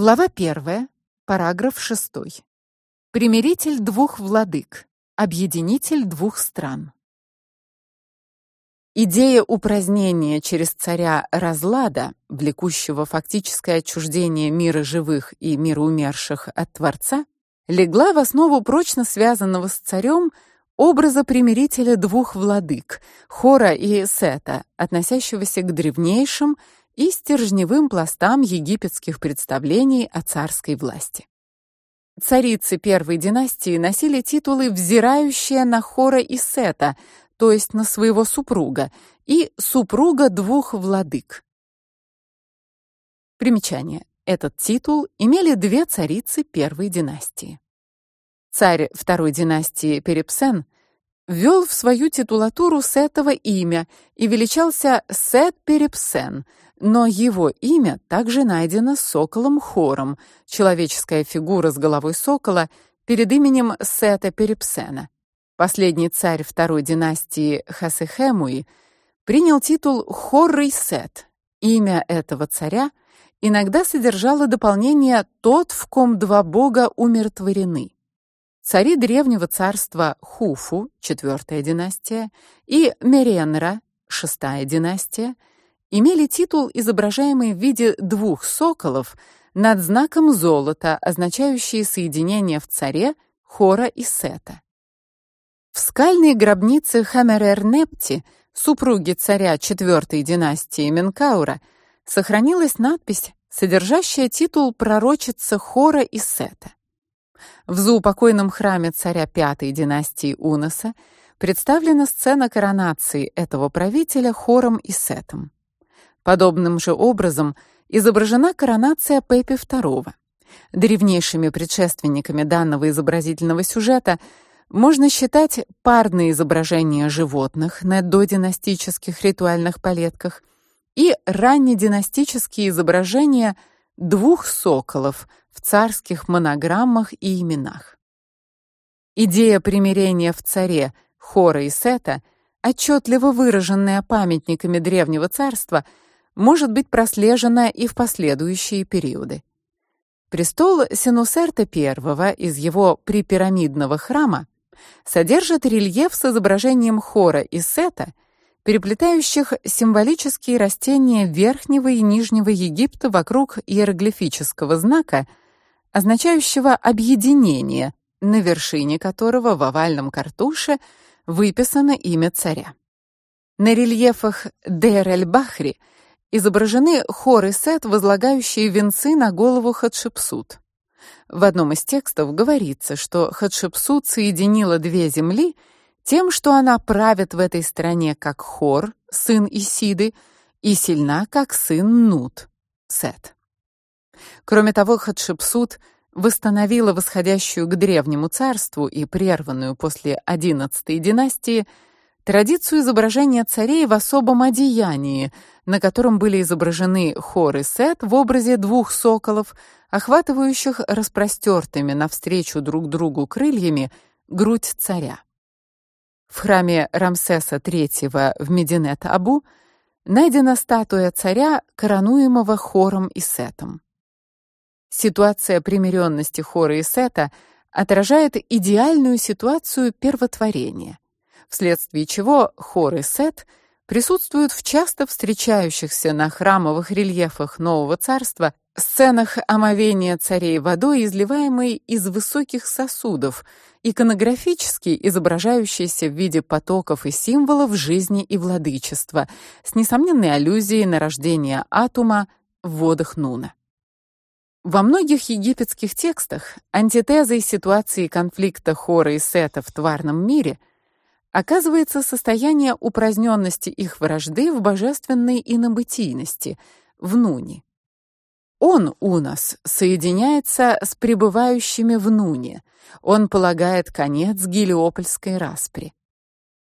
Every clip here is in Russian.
Глава 1, параграф 6. Примиритель двух владык, объединитель двух стран. Идея упразднения через царя разлада, влекущего фактическое отчуждение мира живых и мира умерших от Творца, легла в основу прочно связанного с царем образа примирителя двух владык, Хора и Сета, относящегося к древнейшим и стержневым пластам египетских представлений о царской власти. Царицы первой династии носили титулы взирающая на Хора и Сета, то есть на своего супруга, и супруга двух владык. Примечание: этот титул имели две царицы первой династии. Царь второй династии Перепсен ввел в свою титулатуру Сетово имя и величался Сет Перепсен, но его имя также найдено соколом Хором, человеческая фигура с головой сокола перед именем Сета Перепсена. Последний царь второй династии Хасехемуи принял титул Хоррый Сет. Имя этого царя иногда содержало дополнение тот, в ком два бога умиротворены. Цари древнего царства Хуфу, четвертая династия, и Меренра, шестая династия, имели титул, изображаемый в виде двух соколов над знаком золота, означающий соединение в царе Хора и Сета. В скальной гробнице Хамерер-Непти, супруги царя четвертой династии Менкаура, сохранилась надпись, содержащая титул пророчицы Хора и Сета. В заупокойном храме царя пятой династии Уноса представлена сцена коронации этого правителя Хором и Сетом. Подобным же образом изображена коронация Пепи II. Древнейшими предшественниками данного изобразительного сюжета можно считать парные изображения животных на додинастических ритуальных палетках и раннединастические изображения двух соколов в царских монограммах и именах. Идея примирения в царе Хора и Сета, отчетливо выраженная памятниками древнего царства, может быть прослежена и в последующие периоды. Престол Синусерта I из его припирамидного храма содержит рельеф с изображением Хора и Сета, переплетающих символические растения Верхнего и Нижнего Египта вокруг иероглифического знака, означающего объединение, на вершине которого в овальном картуше выписано имя царя. На рельефах Дейр-эль-Бахри изображены хор и сет, возлагающие венцы на голову Хатшепсут. В одном из текстов говорится, что Хатшепсут соединила две земли тем, что она правит в этой стране как Хор, сын Исиды, и сильна как сын Нут, Сет. Кроме того, Хатшепсут восстановила восходящую к древнему царству и прерванную после XI династии традицию изображения царей в особом одеянии, на котором были изображены Хор и Сет в образе двух соколов, охватывающих распростертыми навстречу друг другу крыльями грудь царя. В храме Рамсеса III в Мединет-Абу найдена статуя царя, коронуемого Хором и Сетом. Ситуация примиренности Хора и Сета отражает идеальную ситуацию первотворения, вследствие чего Хор и Сет присутствуют в часто встречающихся на храмовых рельефах Нового Царства сценах омовения царей водой, изливаемой из высоких сосудов, иконографически изображающейся в виде потоков и символов жизни и владычества, с несомненной аллюзией на рождение Атума в водах Нуна. Во многих египетских текстах антитезой ситуации конфликта Хора и Сета в тварном мире оказывается состояние упраздненности их вражды в божественной инобытийности, в Нуне. Он у нас соединяется с пребывающими в Нуне. Он полагает конец гелиопольской распри.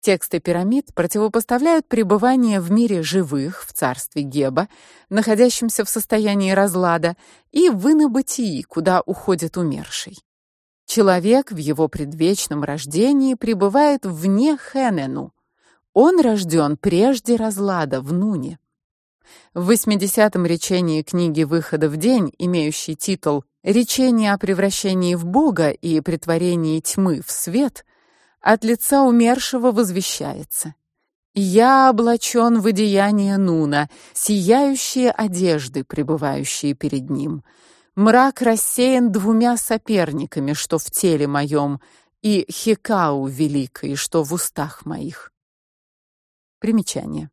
Тексты пирамид противопоставляют пребывание в мире живых в царстве Геба, находящемся в состоянии разлада, и в инобытии, куда уходит умерший. Человек в его предвечном рождении пребывает вне Хенену. Он рожден прежде разлада в Нуне. В 80-м речении книги Выхода в день, имеющей титул Речение о превращении в Бога и претворении тьмы в свет, от лица умершего возвещается: я облачен в одеяние Нуна, сияющие одежды, пребывающие перед ним. Мрак рассеян двумя соперниками, что в теле моем, и Хекау великой, что в устах моих. Примечание.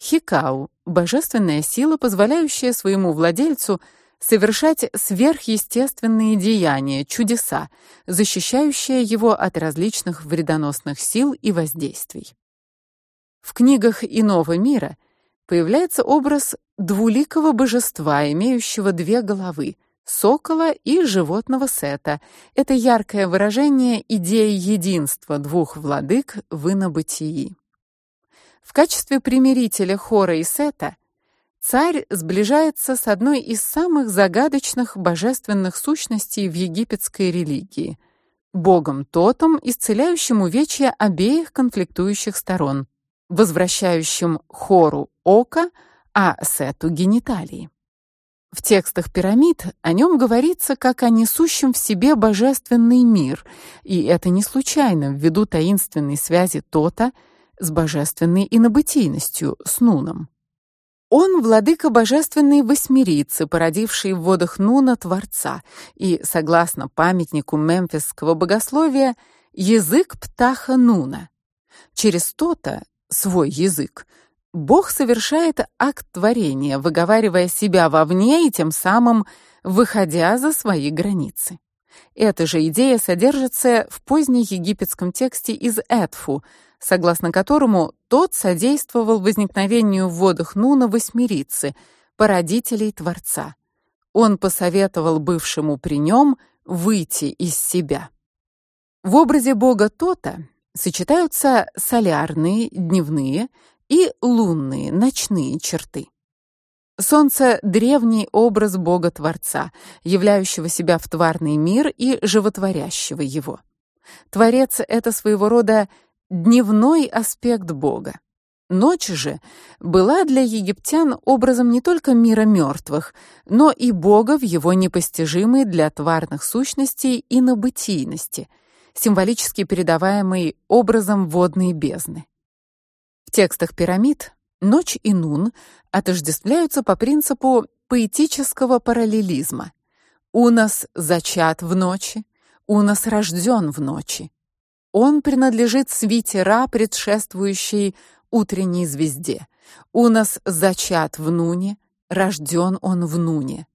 Хекау божественная сила, позволяющая своему владельцу совершать сверхъестественные деяния, чудеса, защищающая его от различных вредоносных сил и воздействий. В книгах иного мира появляется образ двуликого божества, имеющего две головы сокола и животного сета. Это яркое выражение идеи единства двух владык в инобытии. В качестве примирителя Хора и Сета царь сближается с одной из самых загадочных божественных сущностей в египетской религии богом Тотом, исцеляющим увечья обеих конфликтующих сторон, возвращающим Хору око, а Сету гениталии. В текстах пирамид о нем говорится как о несущем в себе божественный мир, и это не случайно ввиду таинственной связи Тота с божественной инобытийностью, с Нуном. Он владыка божественной восьмерицы, породивший в водах Нуна Творца, и, согласно памятнику мемфисского богословия, язык птаха Нуна. Через то-то, свой язык, Бог совершает акт творения, выговаривая себя вовне и тем самым выходя за свои границы. Эта же идея содержится в позднеегипетском тексте из Эдфу, согласно которому тот содействовал возникновению в водах Нуна восьмерицы, породителей Творца. Он посоветовал бывшему при нем выйти из себя. В образе бога Тота сочетаются солярные, дневные и лунные, ночные черты. Солнце древний образ бога-творца, являющего себя в тварный мир и животворящего его. Творец это своего рода дневной аспект бога. Ночь же была для египтян образом не только мира мертвых, но и бога в его непостижимой для тварных сущностей инобытийности – символически передаваемый образом водной бездны. В текстах пирамид ночь и нун отождествляются по принципу поэтического параллелизма. Унос зачат в ночи, Унос рожден в ночи. Он принадлежит свите Ра, предшествующей утренней звезде. Унос зачат в нуне, рожден он в нуне.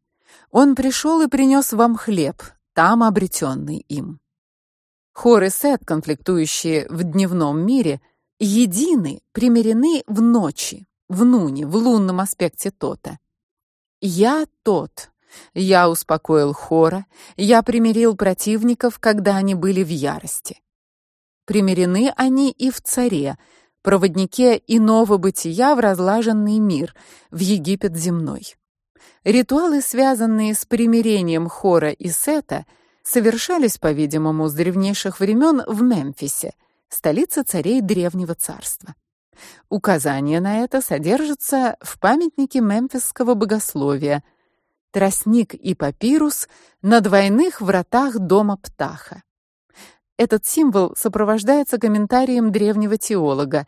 Он пришел и принес вам хлеб, там обретенный им. Хор и Сет, конфликтующие в дневном мире, едины, примирены в ночи, в нуне, в лунном аспекте Тота. Я тот. Я успокоил Хора, я примирил противников, когда они были в ярости. Примирены они и в царе, проводнике иного бытия в разлаженный мир, в Египет земной. Ритуалы, связанные с примирением Хора и Сета, совершались, по-видимому, с древнейших времен в Мемфисе, столице царей древнего царства. Указание на это содержится в памятнике мемфисского богословия Тростник и папирус на двойных вратах дома Птаха. Этот символ сопровождается комментарием древнего теолога.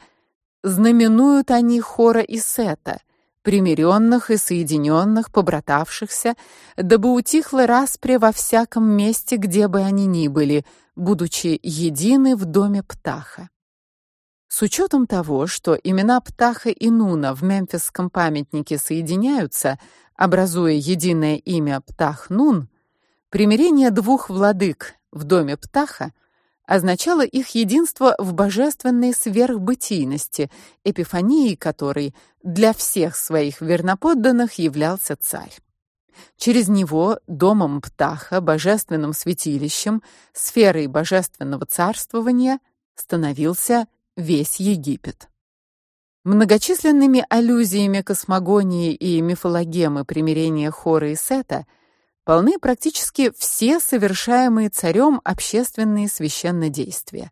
Знаменуют они Хора и Сета, примиренных и соединенных, побратавшихся, дабы утихла распря во всяком месте, где бы они ни были, будучи едины в доме Птаха. С учетом того, что имена Птаха и Нуна в мемфисском памятнике соединяются, образуя единое имя Птах-Нун, примирение двух владык в доме Птаха означало их единство в божественной сверхбытийности, эпифанией которой для всех своих верноподданных являлся царь. Через него домом Птаха, божественным святилищем, сферой божественного царствования становился весь Египет. Многочисленными аллюзиями космогонии и мифологемы примирения Хора и Сета – полны практически все совершаемые царем общественные священнодействия.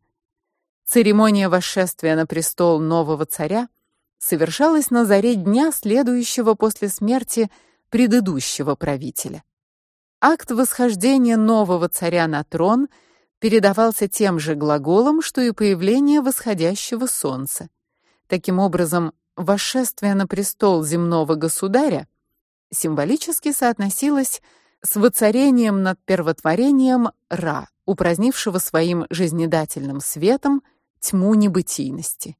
Церемония восшествия на престол нового царя совершалось на заре дня, следующего после смерти предыдущего правителя. Акт восхождения нового царя на трон передавался тем же глаголом, что и появление восходящего солнца. Таким образом, восшествие на престол земного государя символически соотносилось с воцарением над первотворением Ра, упразднившего своим жизнедательным светом тьму небытийности.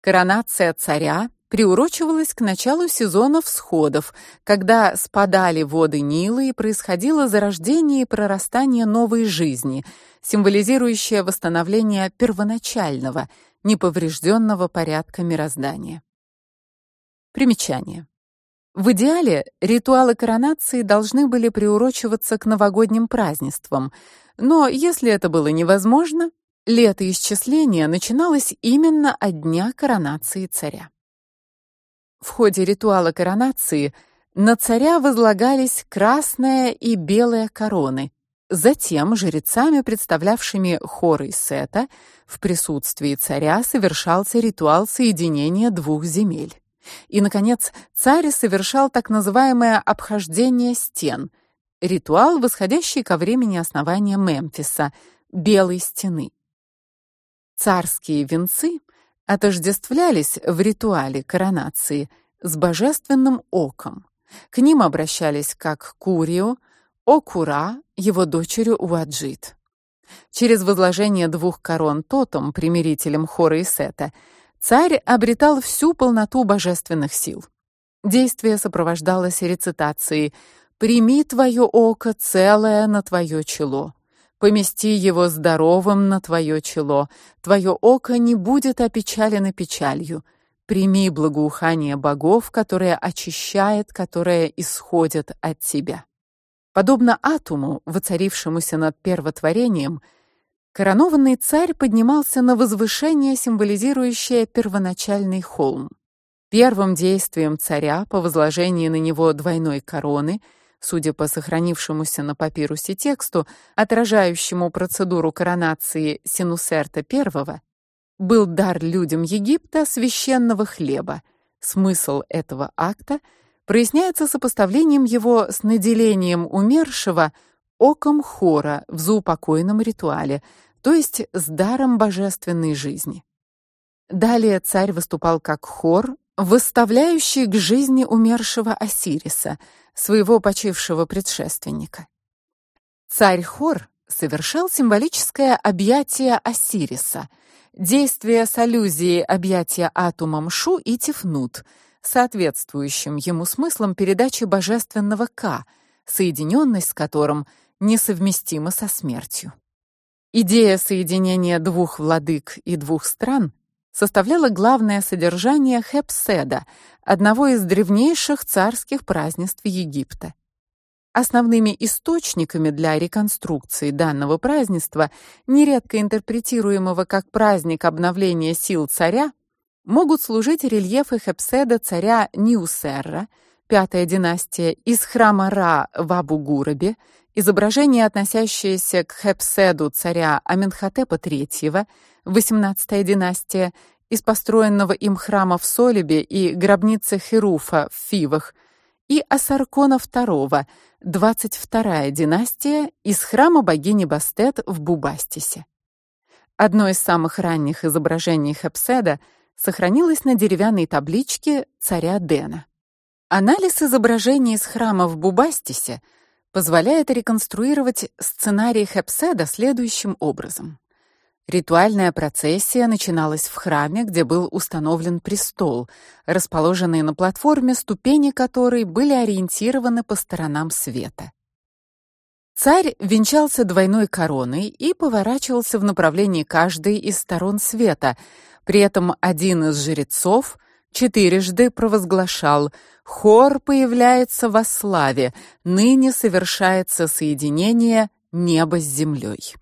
Коронация царя приурочивалась к началу сезона всходов, когда спадали воды Нила и происходило зарождение и прорастание новой жизни, символизирующее восстановление первоначального, неповрежденного порядка мироздания. Примечание. В идеале ритуалы коронации должны были приурочиваться к новогодним празднествам, но если это было невозможно, летоисчисление начиналось именно от дня коронации царя. В ходе ритуала коронации на царя возлагались красная и белая короны. Затем жрецами, представлявшими хоры Сета, в присутствии царя совершался ритуал соединения двух земель. И наконец, царь совершал так называемое обхождение стен, ритуал, восходящий ко времени основания Мемфиса, Белой стены. Царские венцы отождествлялись в ритуале коронации с божественным оком. К ним обращались как к Курио, Окура, его дочерью Уаджит. Через возложение двух корон тотом, примирителем Хора и Сета, царь обретал всю полноту божественных сил. Действие сопровождалось рецитацией: "Прими твое око целое на твое чело, помести его здоровым на твое чело, твое око не будет опечалено печалью. Прими благоухание богов, которое очищает, которое исходит от тебя". Подобно атуму, воцарившемуся над первотворением, Коронованный царь поднимался на возвышение, символизирующее первоначальный холм. Первым действием царя по возложении на него двойной короны, судя по сохранившемуся на папирусе тексту, отражающему процедуру коронации Синусерта I, был дар людям Египта священного хлеба. Смысл этого акта проясняется сопоставлением его с наделением умершего оком хора в заупокойном ритуале, то есть с даром божественной жизни. Далее царь выступал как хор, выставляющий к жизни умершего Осириса, своего почившего предшественника. Царь Хор совершал символическое объятие Осириса, действие с аллюзией объятия атомом Шу и Тифнут, соответствующим ему смыслом передачи божественного Ка, соединенность с которым несовместима со смертью. Идея соединения двух владык и двух стран составляла главное содержание Хепседа, одного из древнейших царских празднеств Египта. Основными источниками для реконструкции данного празднества, нередко интерпретируемого как праздник обновления сил царя, могут служить рельефы Хепседа царя Ниусерра, пятая династия, из храма Ра в Абу-Гурабе, Изображение, относящееся к Хепседу царя Аменхотепа III, 18-я династия, из построенного им храма в Солебе и гробницы Херуфа в Фивах, и Асаркона II, 22-я династия, из храма богини Бастет в Бубастисе. Одно из самых ранних изображений Хепседа сохранилось на деревянной табличке царя Дена. Анализ изображений из храма в Бубастисе – позволяет реконструировать сценарий Хепседа следующим образом. Ритуальная процессия начиналась в храме, где был установлен престол, расположенный на платформе, ступени которой были ориентированы по сторонам света. Царь венчался двойной короной и поворачивался в направлении каждой из сторон света. При этом один из жрецов четырежды провозглашал: "Хор появляется во славе, ныне совершается соединение неба с землей".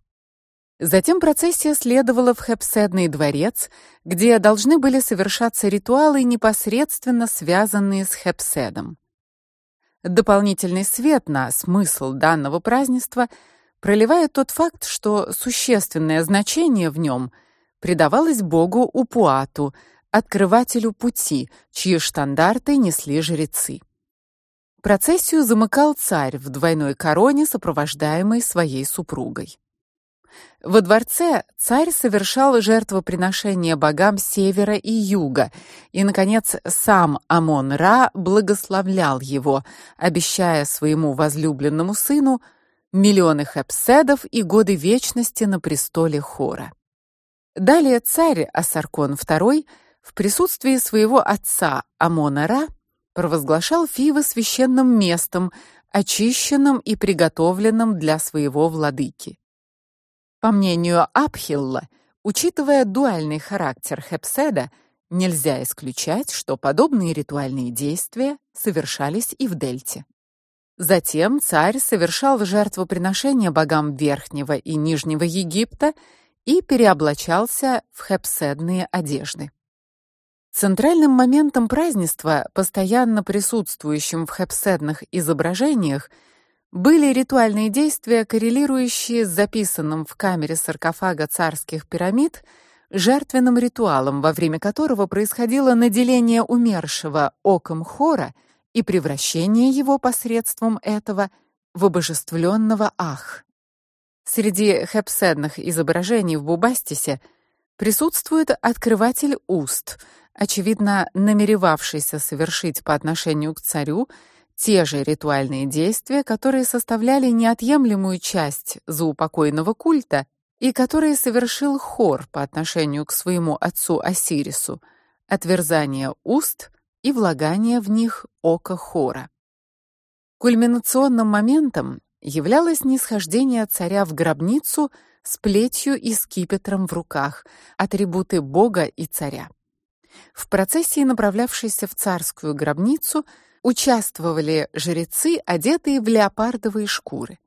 Затем процессия следовала в Хепседный дворец, где должны были совершаться ритуалы, непосредственно связанные с Хепседом. Дополнительный свет на смысл данного празднества проливает тот факт, что существенное значение в нем придавалось богу Упуату, открывателю пути, чьи штандарты несли жрецы. Процессию замыкал царь в двойной короне, сопровождаемый своей супругой. Во дворце царь совершал жертвоприношения богам севера и юга, и наконец сам Амон-Ra благословлял его, обещая своему возлюбленному сыну миллионы хепседов и годы вечности на престоле Хора. Далее царь Асаркон II в присутствии своего отца Амона-Ra провозглашал Фивы священным местом, очищенным и приготовленным для своего владыки. По мнению Абхилла, учитывая дуальный характер Хепседа, нельзя исключать, что подобные ритуальные действия совершались и в Дельте. Затем царь совершал жертвоприношения богам Верхнего и Нижнего Египта и переоблачался в хепседные одежды. Центральным моментом празднества, постоянно присутствующим в хепседных изображениях, были ритуальные действия, коррелирующие с записанным в камере саркофага царских пирамид жертвенным ритуалом, во время которого происходило наделение умершего оком Хора и превращение его посредством этого в обожествленного Ах. Среди хепседных изображений в Бубастисе присутствует открыватель уст — очевидно намеревавшийся совершить по отношению к царю те же ритуальные действия, которые составляли неотъемлемую часть заупокойного культа и которые совершил Хор по отношению к своему отцу Осирису: отверзание уст и влагание в них ока Хора. Кульминационным моментом являлось нисхождение царя в гробницу с плетью и скипетром в руках, атрибуты бога и царя. В процессии, направлявшейся в царскую гробницу, участвовали жрецы, одетые в леопардовые шкуры.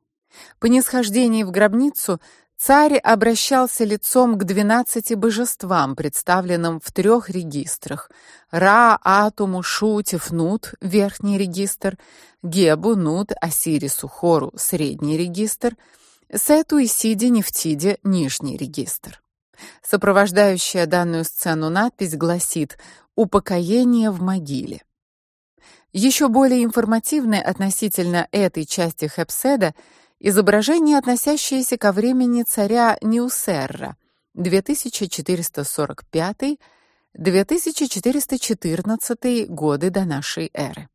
По нисхождении в гробницу царь обращался лицом к двенадцати божествам, представленным в трех регистрах: Ра, Атуму, Шу, Тефнут верхний регистр, Гебу, Нут, Осирису, Хору средний регистр, Сету и Сиди, Нефтиде нижний регистр. Сопровождающая данную сцену надпись гласит: "Упокоение в могиле". Еще более информативное относительно этой части Хепседа изображение, относящееся ко времени царя Неусерра 2445-2414 годы до нашей эры.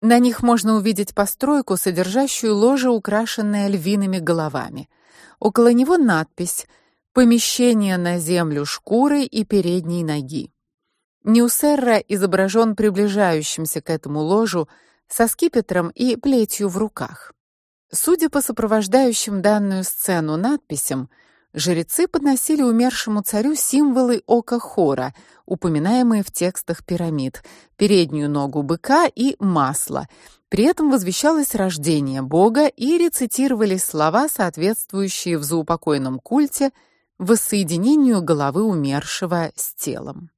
На них можно увидеть постройку, содержащую ложе, украшенное львиными головами. Около него надпись помещение на землю шкуры и передней ноги. Ньюсерра изображен приближающимся к этому ложу со скипетром и плетью в руках. Судя по сопровождающим данную сцену надписям, жрецы подносили умершему царю символы ока Хора, упоминаемые в текстах пирамид: переднюю ногу быка и масло. При этом возвещалось рождение бога и рецитировались слова, соответствующие в заупокойном культе воссоединению головы умершего с телом.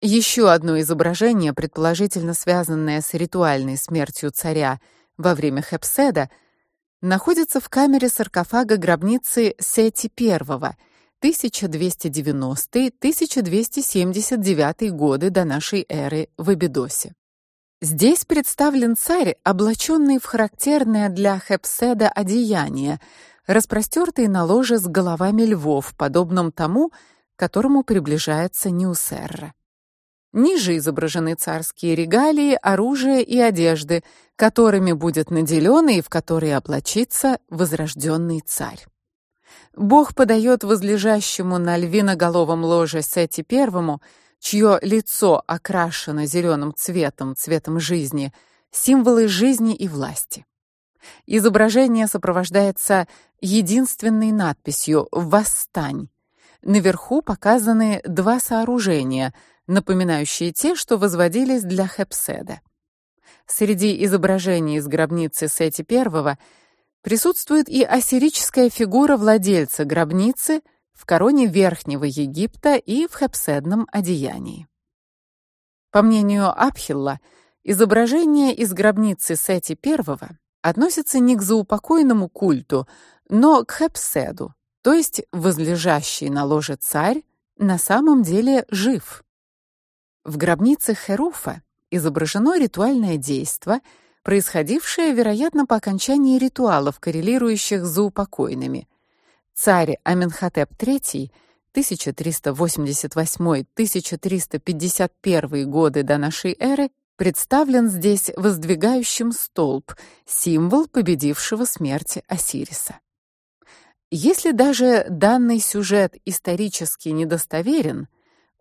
Еще одно изображение, предположительно связанное с ритуальной смертью царя во время Хепседа, находится в камере саркофага гробницы Сети I 1290-1279 годы до нашей эры в Абидосе. Здесь представлен царь, облаченный в характерное для Хепседа одеяние, распростертые на ложе с головами львов, подобном тому, к которому приближается Ньюсерра. Ниже изображены царские регалии, оружие и одежды, которыми будет наделен и в которые облачится возрожденный царь. Бог подает возлежащему на львиноголовом ложе Сети I, чье лицо окрашено зеленым цветом, цветом жизни, символы жизни и власти. Изображение сопровождается единственной надписью «Восстань». Наверху показаны два сооружения, напоминающие те, что возводились для Хепседа. Среди изображений из гробницы Сети I присутствует и ассирическая фигура владельца гробницы в короне Верхнего Египта и в хепседном одеянии. По мнению Абхилла, изображение из гробницы Сети I относится не к заупокойному культу, но к хепседу, то есть возлежащий на ложе царь на самом деле жив. В гробнице Херуфа изображено ритуальное действо, происходившее, вероятно, по окончании ритуалов, коррелирующих с заупокойными. Царь Аменхотеп III 1388-1351 годы до нашей эры представлен здесь воздвигающим столб, символ победившего смерть Осириса. Если даже данный сюжет исторически недостоверен,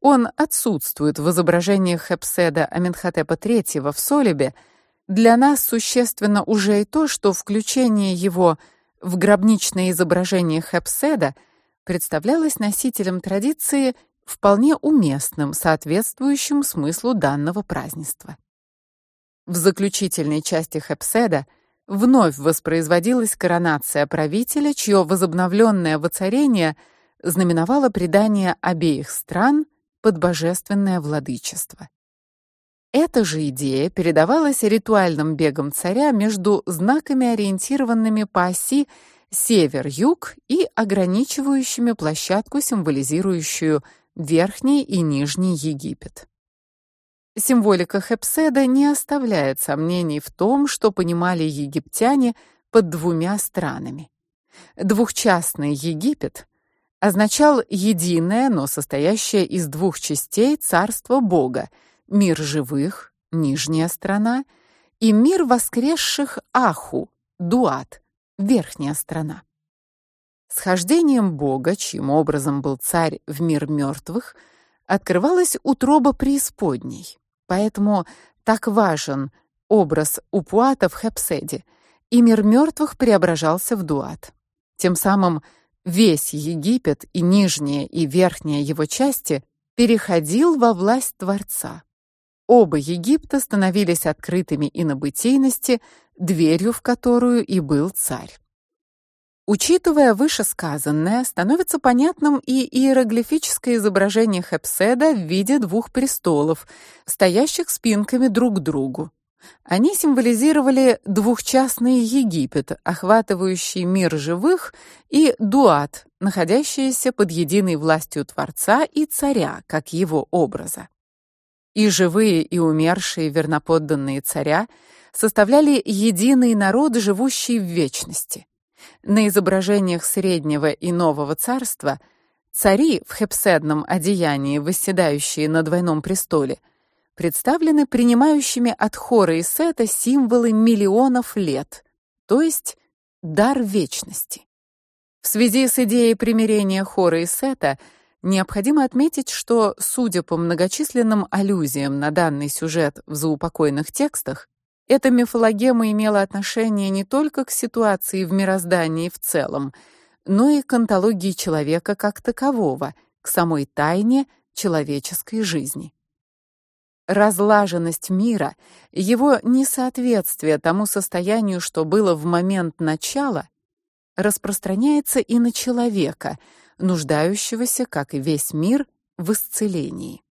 он отсутствует в изображениях Хепседа Аменхотепа III в Солебе, для нас существенно уже и то, что включение его в гробничное изображение Хепседа представлялось носителем традиции вполне уместным, соответствующим смыслу данного празднества. В заключительной части Хепседа вновь воспроизводилась коронация правителя, чье возобновленное воцарение знаменовало предание обеих стран под божественное владычество. Эта же идея передавалась ритуальным бегом царя между знаками, ориентированными по оси север-юг и ограничивающими площадку, символизирующую Верхний и Нижний Египет. Символика Хепседа не оставляет сомнений в том, что понимали египтяне под двумя странами. Двухчастный Египет означал единое, но состоящее из двух частей царство Бога: мир живых, нижняя страна, и мир воскресших Аху, Дуат, верхняя страна. Схождением Бога, чьим образом был царь в мир мертвых, открывалась утроба преисподней. Поэтому так важен образ Упуата в Хепседе, и мир мертвых преображался в Дуат. Тем самым весь Египет и нижняя и верхняя его части переходил во власть Творца. Оба Египта становились открытыми и на бытийности, дверью в которую и был царь. Учитывая вышесказанное, становится понятным и иероглифическое изображение Хепседа в виде двух престолов, стоящих спинками друг к другу. Они символизировали двухчастный Египет, охватывающий мир живых, и дуат, находящийся под единой властью Творца и царя, как его образа. И живые, и умершие верноподданные царя составляли единый народ, живущий в вечности. На изображениях среднего и нового царства цари в хепседном одеянии, восседающие на двойном престоле, представлены принимающими от Хора и Сета символы миллионов лет, то есть дар вечности. В связи с идеей примирения Хора и Сета необходимо отметить, что, судя по многочисленным аллюзиям на данный сюжет в заупокойных текстах, эта мифологема имела отношение не только к ситуации в мироздании в целом, но и к онтологии человека как такового, к самой тайне человеческой жизни. Разлаженность мира, его несоответствие тому состоянию, что было в момент начала, распространяется и на человека, нуждающегося, как и весь мир, в исцелении.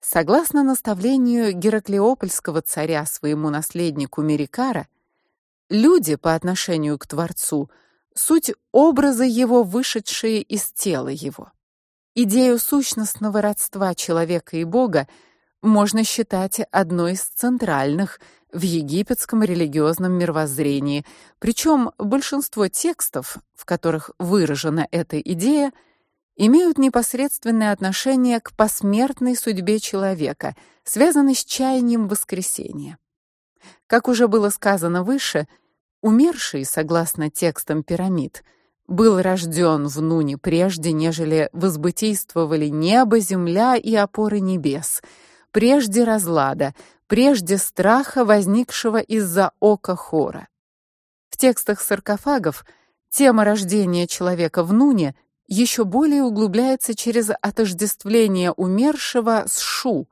Согласно наставлению Гераклеопольского царя своему наследнику Мерикара, люди по отношению к Творцу суть образы его, вышедшие из тела его. Идею сущностного родства человека и Бога можно считать одной из центральных в египетском религиозном мировоззрении, причем большинство текстов, в которых выражена эта идея, имеют непосредственное отношение к посмертной судьбе человека, связанной с чаянием воскресения. Как уже было сказано выше, умерший, согласно текстам пирамид, был рожден в Нуне прежде, нежели возбытийствовали небо, земля и опоры небес, прежде разлада, прежде страха, возникшего из-за ока Хора. В текстах саркофагов тема рождения человека в Нуне еще более углубляется через отождествление умершего с Шу,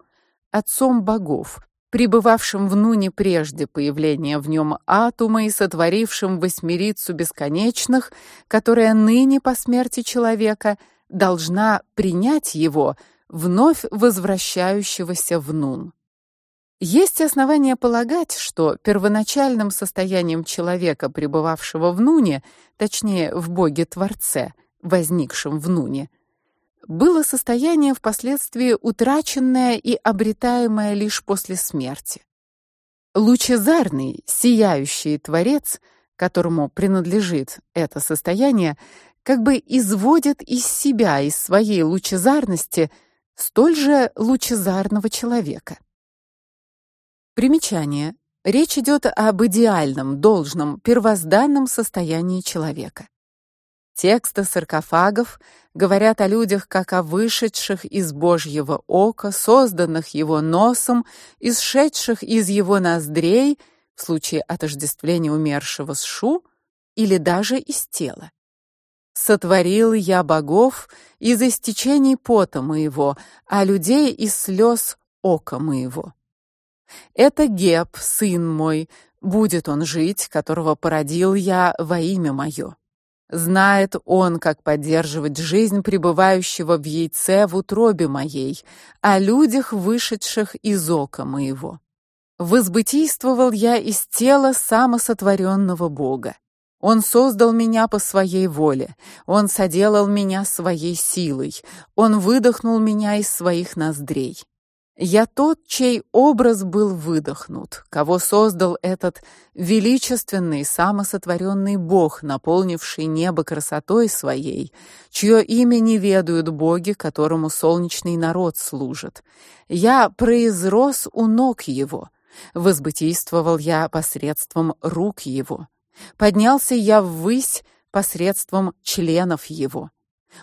отцом богов, пребывавшим в Нуне прежде появления в нем атома и сотворившим восьмерицу бесконечных, которая ныне по смерти человека должна принять его, вновь возвращающегося в Нун. Есть основания полагать, что первоначальным состоянием человека, пребывавшего в Нуне, точнее в Боге Творце, возникшем в Нуне, было состояние впоследствии утраченное и обретаемое лишь после смерти. Лучезарный, сияющий творец, которому принадлежит это состояние, как бы изводит из себя, из своей лучезарности, столь же лучезарного человека. Примечание. Речь идет об идеальном, должном, первозданном состоянии человека. Тексты саркофагов говорят о людях как о вышедших из Божьего ока, созданных его носом, исшедших из его ноздрей в случае отождествления умершего с Шу или даже из тела. Сотворил я богов из истечений пота моего, а людей из слез ока моего. Это Геб, сын мой, будет он жить, которого породил я во имя мое. Знает он, как поддерживать жизнь пребывающего в яйце в утробе моей, о людях, вышедших из ока моего. Возбытийствовал я из тела самосотворенного Бога. Он создал меня по своей воле. Он соделал меня своей силой. Он выдохнул меня из своих ноздрей. Я тот, чей образ был выдохнут, кого создал этот величественный самосотворенный Бог, наполнивший небо красотой своей, чье имя не ведают боги, которому солнечный народ служит. Я произрос у ног его, возбытийствовал я посредством рук его, поднялся я ввысь посредством членов его.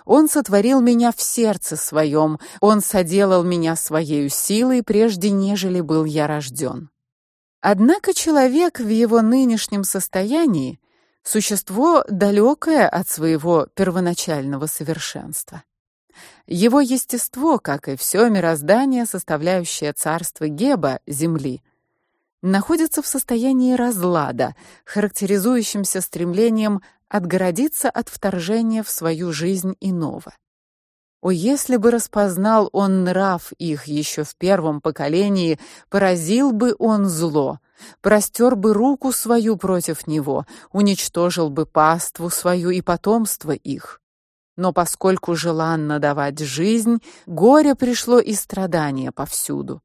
Он сотворил меня в сердце своем, он соделал меня своей силой прежде нежели был я рожден. Однако человек в его нынешнем состоянии существо далекое от своего первоначального совершенства. Его естество, как и все мироздание, составляющее царство Геба, земли, находится в состоянии разлада, характеризующемся стремлением отгородиться от вторжения в свою жизнь иного. О, если бы распознал он нрав их еще в первом поколении, поразил бы он зло, простер бы руку свою против него, уничтожил бы паству свою и потомство их. Но поскольку желанно давать жизнь, горе пришло и страдания повсюду.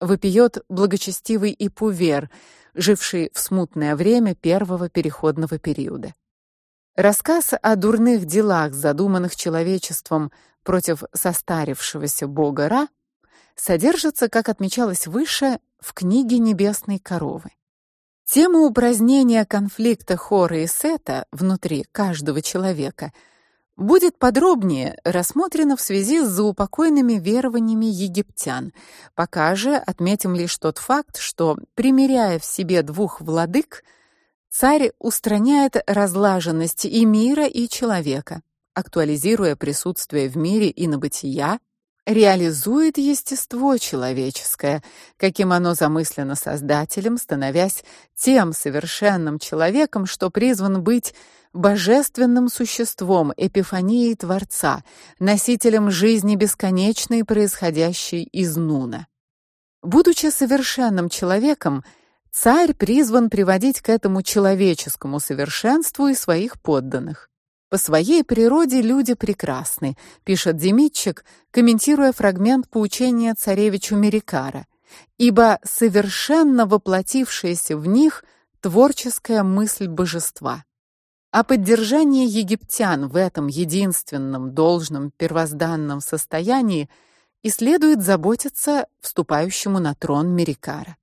Вопиет благочестивый Ипувер, живший в смутное время первого переходного периода. Рассказ о дурных делах, задуманных человечеством против состарившегося бога Ра, содержится, как отмечалось выше, в книге Небесной коровы. Тема упразднения конфликта Хора и Сета внутри каждого человека будет подробнее рассмотрена в связи с заупокойными верованиями египтян. Пока же отметим лишь тот факт, что примиряя в себе двух владык, Царь устраняет разлаженность и мира, и человека, актуализируя присутствие в мире и на бытия, реализует естество человеческое, каким оно замыслено Создателем, становясь тем совершенным человеком, что призван быть божественным существом, эпифанией Творца, носителем жизни бесконечной, происходящей из Нуна. Будучи совершенным человеком, Царь призван приводить к этому человеческому совершенству и своих подданных. По своей природе люди прекрасны, пишет Демитчик, комментируя фрагмент поучения царевичу Мерикара, ибо совершенно воплотившаяся в них творческая мысль божества. О поддержании египтян в этом единственном должном первозданном состоянии и следует заботиться вступающему на трон Мерикара.